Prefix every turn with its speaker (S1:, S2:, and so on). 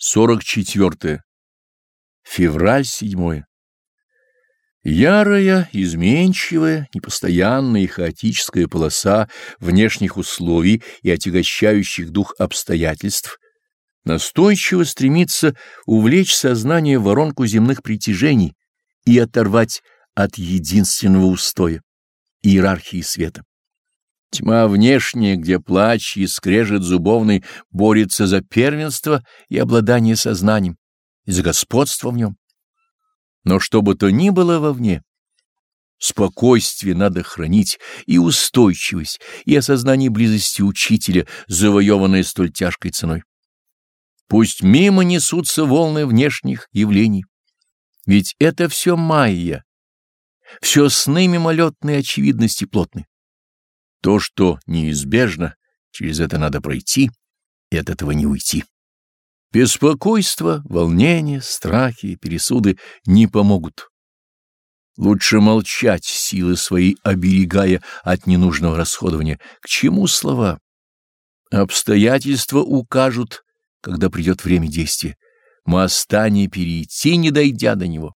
S1: 44. Февраль 7. Ярая, изменчивая, непостоянная и хаотическая полоса внешних условий и отягощающих дух обстоятельств настойчиво стремится увлечь сознание в воронку земных притяжений и оторвать от единственного устоя — иерархии света. Тьма внешняя, где плач и скрежет зубовный борется за первенство и обладание сознанием, и за господство в нем. Но что бы то ни было вовне, спокойствие надо хранить, и устойчивость, и осознание близости учителя, завоеванное столь тяжкой ценой. Пусть мимо несутся волны внешних явлений, ведь это все майя, все сны мимолетной очевидности плотны. То, что неизбежно, через это надо пройти, и от этого не уйти. Беспокойство, волнение, страхи, пересуды не помогут. Лучше молчать, силы свои оберегая от ненужного расходования. К чему слова? Обстоятельства укажут, когда придет время действия. Моста не перейти, не дойдя до него.